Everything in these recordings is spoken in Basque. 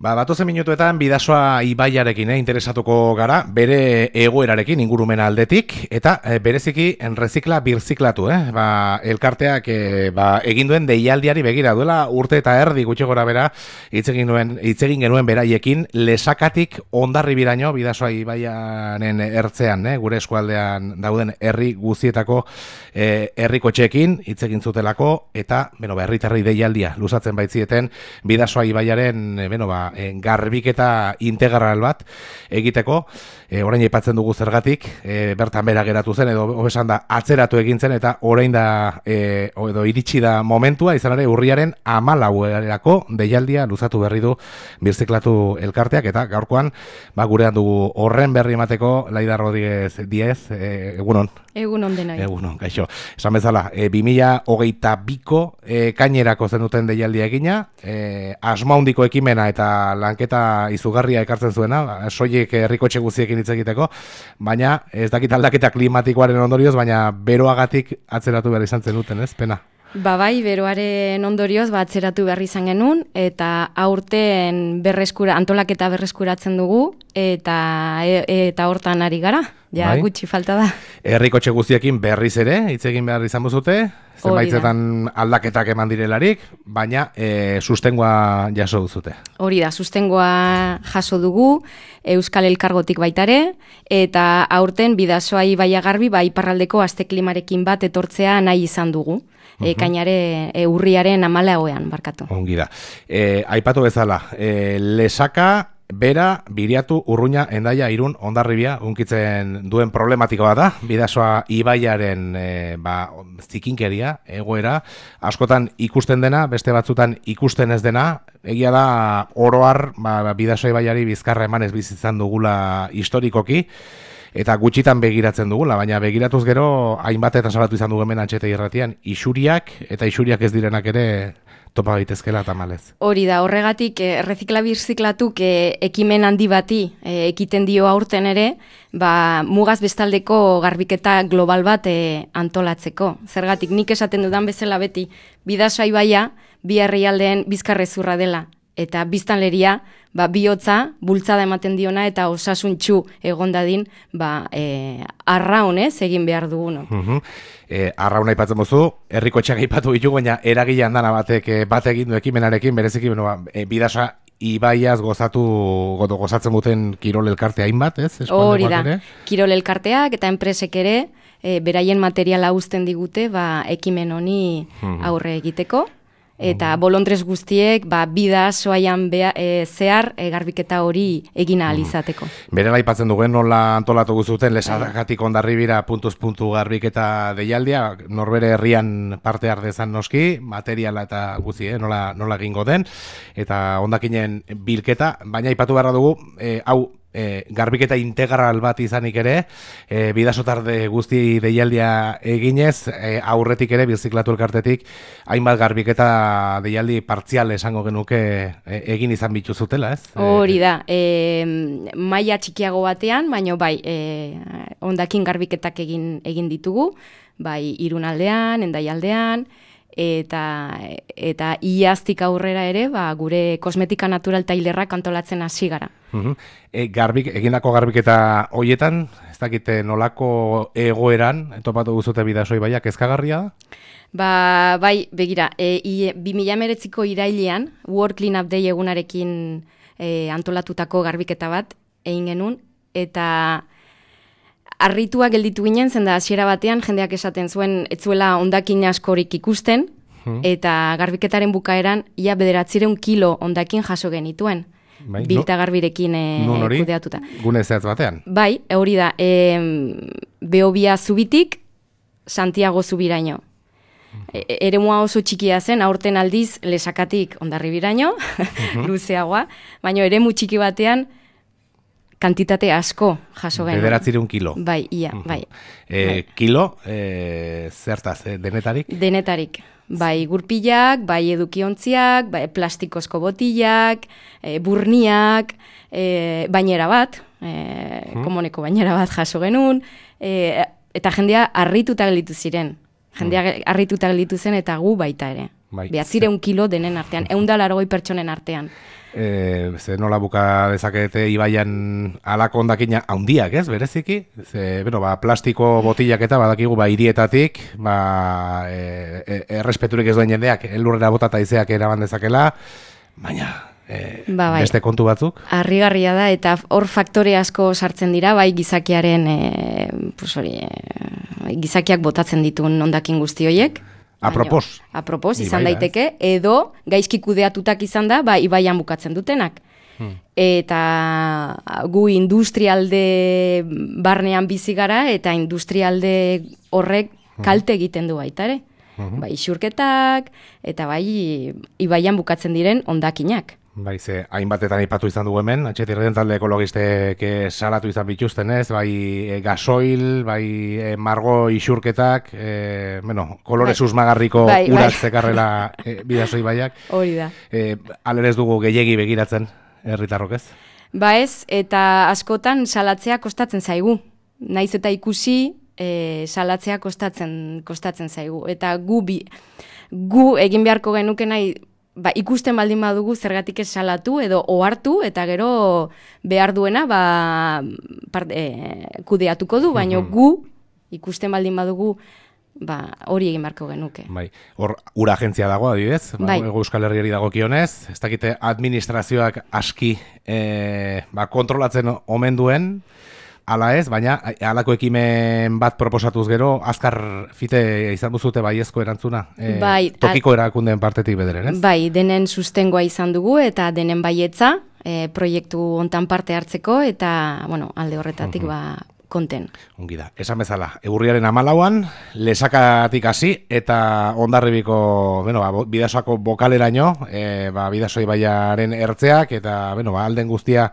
Ba, batozen minutuetan bidasoa ibaiarekin eh, interesatuko gara, bere egoerarekin ingurumen aldetik, eta eh, bereziki enrezikla birziklatu, eh? ba, elkarteak eh, ba, egin duen deialdiari begira duela urte eta erdi gutxi gora bera, itzegin, nuen, itzegin genuen beraiekin, lesakatik ondarri biraino bidasoa ibaianen ertzean, eh? gure eskualdean dauden herri guzietako eh, herrikotxeekin itzegin zutelako, eta, beno, ba, deialdia, lusatzen baitzieten, bidasoa ibaiaren, eh, beno, ba, e, garbiketa integral bat egiteko, e, orain aipatzen dugu zergatik, e, bertan bera geratu zen, edo hobesan da atzeratu egin zen, eta orain da, e, edo iritsi da momentua, izan ere urriaren amalauerako deialdia luzatu berri du birziklatu elkarteak, eta gaurkoan, ba, gurean dugu horren berri emateko, Laida Rodríguez Diez, e, egunon. Egunon dena. Egunon, gaixo. Esan bezala, e, 2000 hogeita biko e, kainerako zen duten deialdia egina, e, asmaundiko ekimena eta lanketa izugarria ekartzen zuena, ba, soiek herrikotxe guztiekin hitz egiteko, baina ez dakit aldaketa klimatikoaren ondorioz, baina beroagatik atzeratu behar izan zen duten, ez? Pena. Ba bai, beroaren ondorioz ba atzeratu behar izan genuen eta aurten berreskura antolaketa berreskuratzen dugu eta e, eta hortan ari gara. Ja, bai. gutxi falta da. Herrikotxe guztiekin berriz ere hitz egin behar izan buzute, zenbaitzetan aldaketak eman direlarik, baina e, sustengoa jaso duzute. Hori da, sustengoa jaso dugu, Euskal Elkargotik baitare, eta aurten bidazoa ibaia garbi, ba, iparraldeko azte klimarekin bat etortzea nahi izan dugu. E, kainare e, urriaren amala hoean, barkatu. Ongi da. E, aipatu bezala, e, lesaka Bera, biriatu, urruña, endaia, irun, ondarribia, unkitzen duen problematikoa da, bidasoa ibaiaren e, ba, zikinkeria, egoera, askotan ikusten dena, beste batzutan ikusten ez dena, egia da, oroar, ba, bidasoa ibaiari bizkarra emanez bizitzan dugula historikoki, eta gutxitan begiratzen dugula, baina begiratuz gero, hainbat eta salatu izan dugu hemen antxete irratian, isuriak, eta isuriak ez direnak ere, topa gaitezkela tamalez. Hori da, horregatik errezikla birziklatuk eh, ekimen handi bati eh, ekiten dio aurten ere, ba, mugaz bestaldeko garbiketa global bat eh, antolatzeko. Zergatik nik esaten dudan bezala beti, bidasoa ibaia, bi herrialdeen bizkarrezurra dela, eta biztanleria, ba, bihotza, bultzada ematen diona, eta osasuntxu egondadin, ba, e, arraunez egin behar dugun. Uh -huh. e, arrauna ipatzen mozu, herriko txak ipatu ditu, baina eragilean dana batek e, bat egin du ekimenarekin, bereziki, bueno, ba, e, bidasoa ibaiaz gozatu godo gozatzen duten kirol elkartea hainbat, ez? Hori da, kirol elkarteak eta enpresek ere, e, beraien materiala uzten digute, ba, ekimen honi aurre egiteko eta bolondrez guztiek ba, bida soaian e, zehar e, garbiketa hori egina alizateko. Bere aipatzen duen nola antolatu guztuten lesagatik ondarribira puntuz puntu garbiketa deialdia, norbere herrian parte ardezan noski, materiala eta guzti, eh, nola, nola gingo den, eta ondakinen bilketa, baina aipatu beharra dugu, e, hau e, garbiketa integral bat izanik ere, e, bidasotarde guzti deialdia eginez, e, aurretik ere, biziklatu elkartetik, hainbat garbiketa deialdi partzial esango genuke e, egin izan bitu zutela, ez? Hori da, e, maia txikiago batean, baino bai, e, ondakin garbiketak egin, egin ditugu, bai, irunaldean, endaialdean, eta eta iaztik aurrera ere ba, gure kosmetika natural tailerrak antolatzen hasi gara. Uh e, garbik, egindako garbiketa hoietan, ez dakite nolako egoeran, topatu guzute bidasoi baiak ezkagarria da? Ba, bai, begira, e, i, 2000 irailean, World Clean Up Day egunarekin e, antolatutako garbiketa bat, egin genuen, eta arritua gelditu ginen, zen da hasiera batean jendeak esaten zuen etzuela ondakin askorik ikusten, eta garbiketaren bukaeran ia bederatzireun kilo ondakin jaso genituen. Bai, Bilta garbirekin e, kudeatuta. Gune zehatz batean? Bai, hori da, e, beobia zubitik, Santiago zubiraino. E, ere mua oso txikia zen, aurten aldiz lesakatik ondarri biraino, mhm. luzeagoa, baina ere txiki batean, kantitate asko jaso genuen. Bederatzireun kilo. Bai, ia, bai. E, bai. Kilo, e, zertaz, denetarik? Denetarik. Bai, gurpilak, bai edukiontziak, bai plastikozko botilak, e, burniak, e, bainera bat, e, hmm. komoneko bainera bat jaso genuen, e, eta jendea harrituta gelitu ziren. Jendea hmm. harrituta gelitu zen eta gu baita ere. Bai. Behatzireun kilo denen artean, eundala argoi pertsonen artean. E, ze nola buka dezakete ibaian alako ondakina handiak, ez, bereziki? Ze, bueno, ba, plastiko botillak eta badakigu ba, irietatik, ba, e, e, errespeturik ez duen jendeak, elurrera botata izeak eraban dezakela, baina e, Ba, bai. beste kontu batzuk. Harrigarria da eta hor faktore asko sartzen dira bai gizakiaren e, pues hori, e, gizakiak botatzen dituen hondakin guzti horiek. Apropos. Baina, Apropos izan Ibaira, ez? daiteke edo gaizki kudeatutak izan da ba ibaian bukatzen dutenak. Hmm. Eta gu industrialde barnean bizi gara eta industrialde horrek Hmm. kalte egiten du baita ere. Bai isurketak eta bai ibaian bukatzen diren hondakinak. Bai, ze, hainbatetan ipatu izan dugu hemen, atxetirren talde ekologistek eh, salatu izan bituzten ez, bai e, gasoil, bai e, margo isurketak, e, bueno, kolore Bai. susmagarriko Bai, bai. urak zekarrela e, bidasoi baiak. Hori da. E, alerez dugu gehiegi begiratzen, herritarrok ez? Ba ez, eta askotan salatzea kostatzen zaigu. Naiz eta ikusi, e, salatzea kostatzen, kostatzen zaigu. Eta gu, bi, gu egin beharko genuke nahi, ba, ikusten baldin badugu zergatik ez salatu edo ohartu eta gero behar duena ba, part, e, kudeatuko du, baina gu ikusten baldin badugu ba, hori egin beharko genuke. Bai, hor ura agentzia dago adibidez, ba, Bai. Euskal Herriari dagokionez, ez dakite administrazioak aski e, ba, kontrolatzen omen duen, Ala ez, baina halako ekimen bat proposatuz gero, azkar fite izan duzute baiezko erantzuna. E, Bai, tokiko erakundeen partetik bederen, ez? Bai, denen sustengoa izan dugu eta denen baietza e, proiektu hontan parte hartzeko eta bueno, alde horretatik ba, konten. Ongi da. Esan bezala, eurriaren amalauan, lesakatik hasi eta ondarribiko, bueno, ba, bidasoako bokaleraino, e, ba, bidasoi baiaren ertzeak, eta, bueno, ba, alden guztia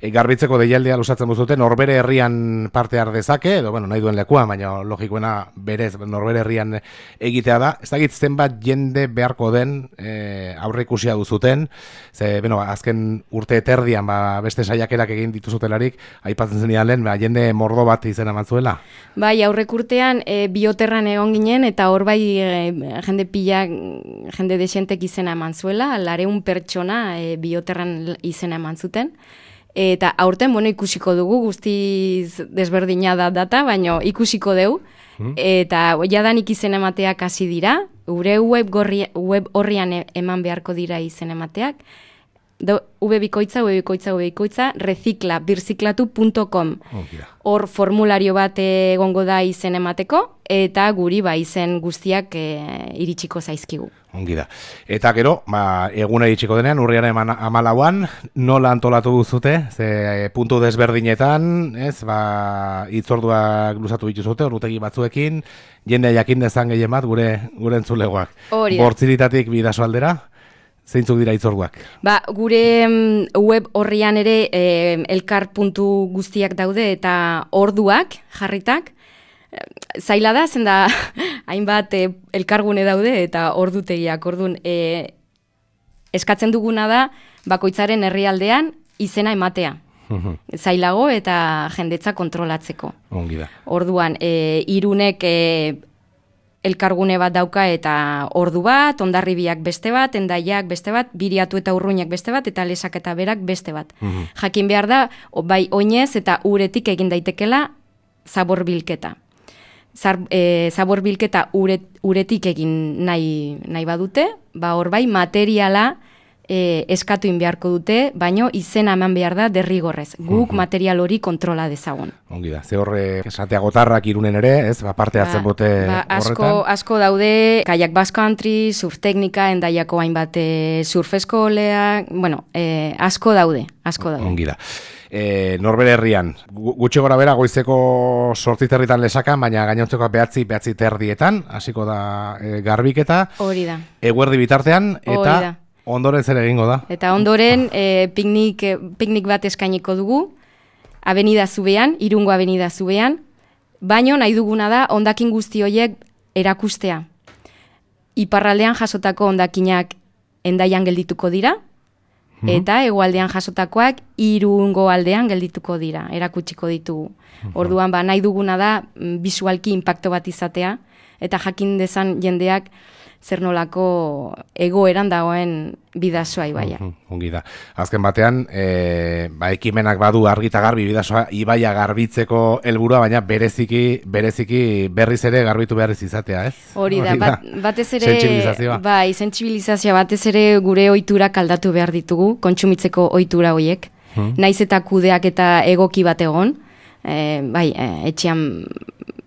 e, garbitzeko deialdea lusatzen duzute, norbere herrian parte har dezake, edo, bueno, nahi duen lekua, baina logikoena berez, norbere herrian egitea da. Ez dakit zenbat jende beharko den e, aurre ikusia duzuten, ze, bueno, azken urte eterdian, ba, beste saiakerak egin dituzutelarik, aipatzen zen lehen, ba, jende mordo bat izena matzuela. Bai, aurrek urtean e, bioterran egon ginen eta hor bai e, jende pila, jende desentek izena eman zuela, lareun pertsona e, bioterran izena eman zuten. Eta aurten, bueno, ikusiko dugu, guztiz desberdina da data, baina ikusiko dugu. Eta jadanik izen emateak hasi dira, gure web, gorri, web horrian e- eman beharko dira izen emateak. Ubebikoitza, ubebikoitza, ubebikoitza, reziklabirziklatu.com. Ongi da. Hor formulario bat egongo da izen emateko, eta guri ba izen guztiak e, iritsiko zaizkigu. Ongi da. Eta gero, ba, eguna iritsiko denean, urriaren amalauan, nola antolatu duzute, ze e, puntu desberdinetan, ez, ba, itzorduak luzatu dituzute, orrutegi batzuekin, jende jakin dezan gehien bat, gure, gure entzulegoak. Bortziritatik bidaso aldera, zeintzuk dira itzorduak. Ba, gure mm, web horrian ere e, elkar puntu guztiak daude eta orduak jarritak. Eh, Zaila da, zen da hainbat e, elkargune daude eta ordutegiak. Ordun e, eskatzen duguna da bakoitzaren herrialdean izena ematea. Zailago eta jendetza kontrolatzeko. Ongi da. Orduan, e, irunek e, elkargune bat dauka eta ordu bat, ondarribiak beste bat, endaiak beste bat, biriatu eta urruinak beste bat, eta lesak eta berak beste bat. Jakin behar da, bai oinez eta uretik egin daitekela zabor bilketa. Zar, e, zabor bilketa uret, uretik egin nahi, nahi badute, ba hor bai materiala e, eskatu in beharko dute, baino izena eman behar da derrigorrez. Guk material hori kontrola dezagun. Ongi da. Ze horre, esatea gotarrak irunen ere, ez, ba, parte hartzen Ba, bote ba, asko, horretan. asko daude, kayak bass country, surf teknika, endaiako hainbat e, surf eskolea, bueno, e, asko daude, asko daude. Ongi da. E, norbere herrian, gu- gutxi gora bera goizeko sortziterritan lesakan, baina gainontzeko behatzi, behatzi terdietan, hasiko da e, garbiketa, Hori da. eguerdi bitartean, eta. Ondoren zer egingo da. Eta ondoren, e, piknik, e, piknik bat eskainiko dugu, avenida zubean, irungo avenida zubean, baino nahi duguna da ondakin guzti horiek erakustea. Iparraldean jasotako ondakinak endaian geldituko dira, eta hegoaldean jasotakoak irungo aldean geldituko dira, erakutsiko ditugu. Orduan, ba, nahi duguna da mm, bisualki inpakto bat izatea, eta jakin dezan jendeak zer nolako egoeran dagoen bidasoa ibaia. Ongi da. Azken batean, e, ba, ekimenak badu argita garbi bidasoa ibaia garbitzeko helburua, baina bereziki bereziki berriz ere garbitu behar ez izatea, ez? Hori da, bat, batez ere, Sentsibilizazioa. bai, sentsibilizazioa batez ere gure ohiturak aldatu behar ditugu, kontsumitzeko ohitura hoiek. Hmm. Naiz eta kudeak eta egoki bat egon, e, bai, e, etxean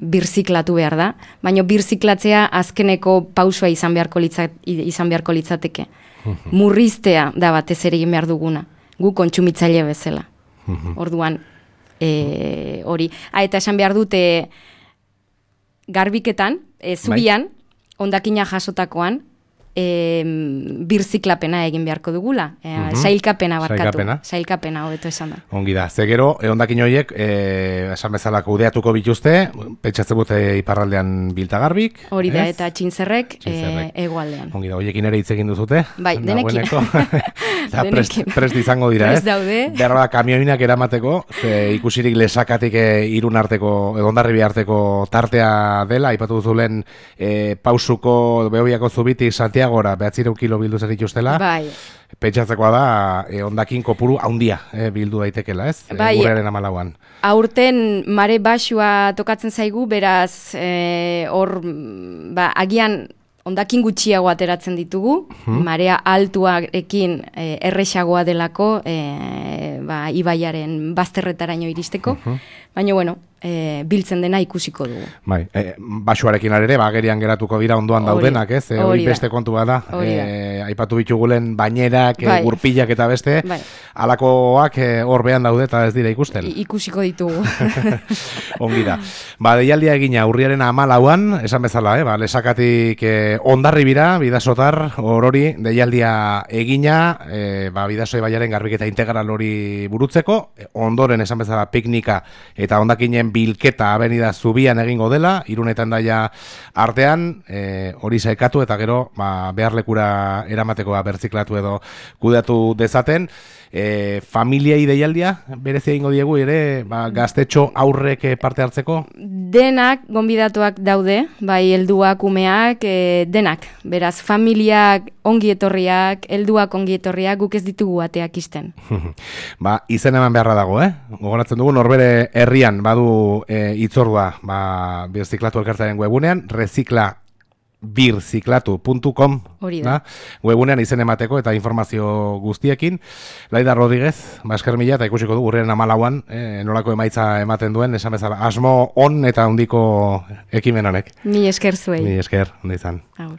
birziklatu behar da, baina birziklatzea azkeneko pausua izan beharko, litzat, izan beharko litzateke. Murriztea da batez ere egin behar duguna, gu kontsumitzaile bezala. Orduan, e, hori. Ah, eta esan behar dute garbiketan, e, zubian, ondakina jasotakoan, e, birziklapena egin beharko dugula. E, Mhm. Sailkapena barkatu. Sailkapena. Sailkapena hobeto esan da. Ongi da. Ze gero, e, hondakin horiek, e, esan bezala kudeatuko bituzte, pentsatzen dute iparraldean biltagarbik. Hori da, ez? eta txintzerrek, Txintzerrek. e, egoaldean. Ongi da, horiekin ere hitz egin duzute? Bai, denekin. Eta prest, prest izango dira, Prest ez? daude. Berba, kamioinak eramateko, ze ikusirik lesakatik e, irun arteko, egondarribi arteko tartea dela, aipatu duzulen e, pausuko, behobiako zubitik Santiagora, behatzireun kilo bildu zer dituztela, Bai, pentsatzekoa da, e, ondakin kopuru haundia e, bildu daitekela, ez? Bai. E, Uraren amalauan. aurten mare basua tokatzen zaigu, beraz, e, hor, mm, ba, agian ondakin gutxiago ateratzen ditugu, marea altuarekin e, erresagoa delako, e, ba, ibaiaren bazterretaraino iristeko, baina, bueno, e, biltzen dena ikusiko dugu. Bai, e, basuarekin ere, bagerian geratuko dira ondoan Hori- daudenak, ez? E, hori beste kontu bada. E, aipatu bitugulen bainerak, Bai. gurpilak eta beste, Bai. alakoak e, hor behan daude eta ez dira ikusten. I, ikusiko ditugu. Ongi da. Ba, deialdia egina urriaren amalauan, esan bezala, eh? ba, lesakatik eh, ondarri bira, bidasotar, orori, deialdia egina, eh, ba, bidasoi baiaren garbiketa integral hori burutzeko, eh, ondoren esan bezala piknika eta ondakinen bilketa abenida zubian egingo dela, irunetan daia artean, eh, hori saikatu eta gero ba, beharlekura eramateko ba, berziklatu edo kudeatu dezaten, e, familiai deialdia, berezia egingo diegu ere, ba, gaztetxo aurrek eh, parte hartzeko? Denak gonbidatuak daude, bai helduak, umeak, e, denak. Beraz, familiak ongi etorriak, helduak ongi etorriak, guk ez ditugu ateak isten. ba, izen eman beharra dago, eh? Gogoratzen dugu, norbere herrian badu e, itzordua, ba, birziklatu elkartaren webunean, rezikla birziklatu.com da. webunean izen emateko eta informazio guztiekin. Laida Rodríguez, ba, esker mila, eta ikusiko du, urren amalauan, eh, nolako emaitza ematen duen, esan bezala, asmo on eta handiko ekimen honek. Mi esker zuei. Ni esker, ondo izan. Agur.